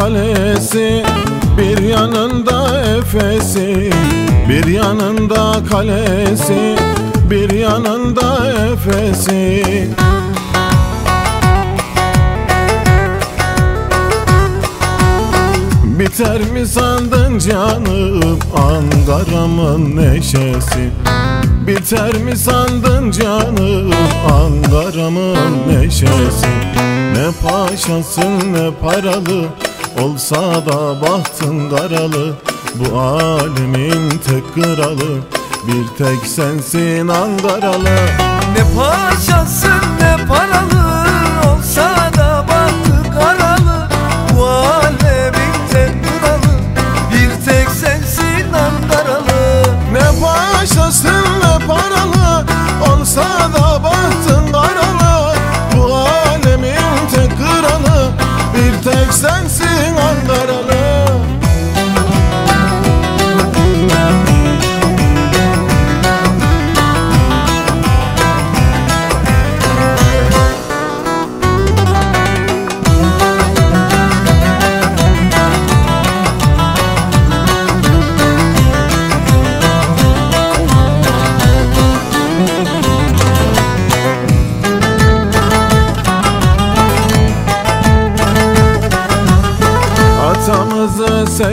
kalesi Bir yanında Efes'i Bir yanında kalesi Bir yanında Efes'i. Biter mi sandın canım Ankara'mın neşesi? Biter mi sandın canım Ankara'mın neşesi? Ne paşasın ne paralı Olsa da bahtın karalı Bu alemin tek kralı. Bir tek sensin Ankaralı Ne paşasın ne paralı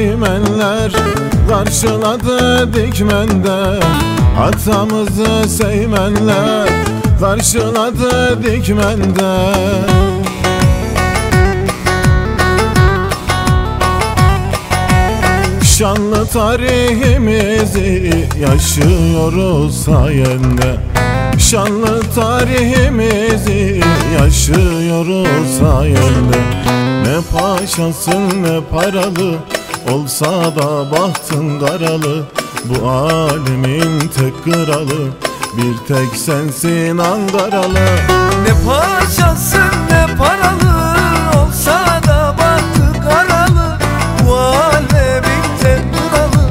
Atamızı sevmenler karşıladı dikmende. Atamızı sevmenler karşıladı dikmende. Şanlı tarihimizi yaşıyoruz sayende. Şanlı tarihimizi yaşıyoruz sayende. Ne paşasın ne paralı Olsa da bahtın karalı Bu alemin tek kralı. Bir tek sensin Ankaralı Ne paşasın ne paralı. Olsa da bahtı karalı Bu alemin tek kralı.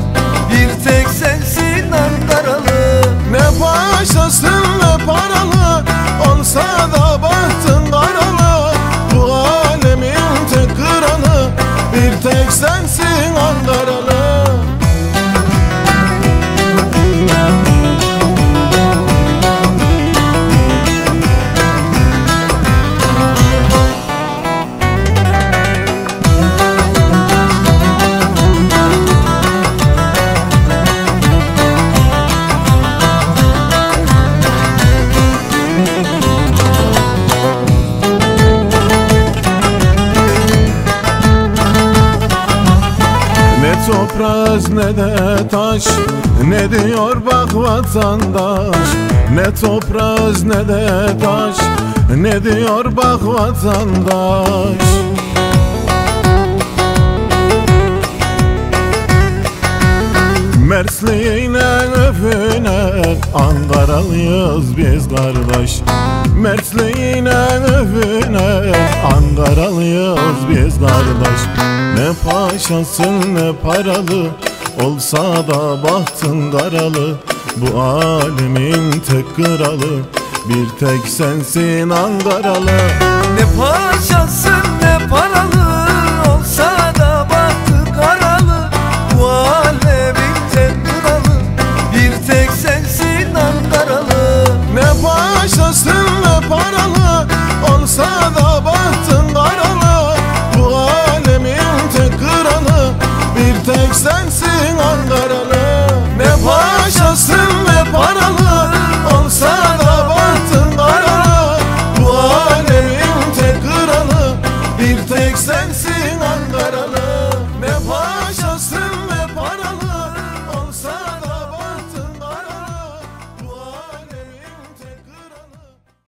Bir tek sensin Ankaralı Ne paşasın ne paralı. Olsa da bahtın karalı Bu alemin tek kralı. Bir tek sensin toprağız ne de taş. Ne diyor bak vatandaş? Ne toprağız ne de taş. Ne diyor bak vatandaş Mertliğine öpüne Ankaralıyız biz kardeş. Mertliğine öpüne Ankaralıyız biz kardeş. Ne paşasın ne paralı Olsa da bahtın karalı Bu alemin tek kralı Bir tek sensin Ankaralı Ne paşasın ne paralı sensin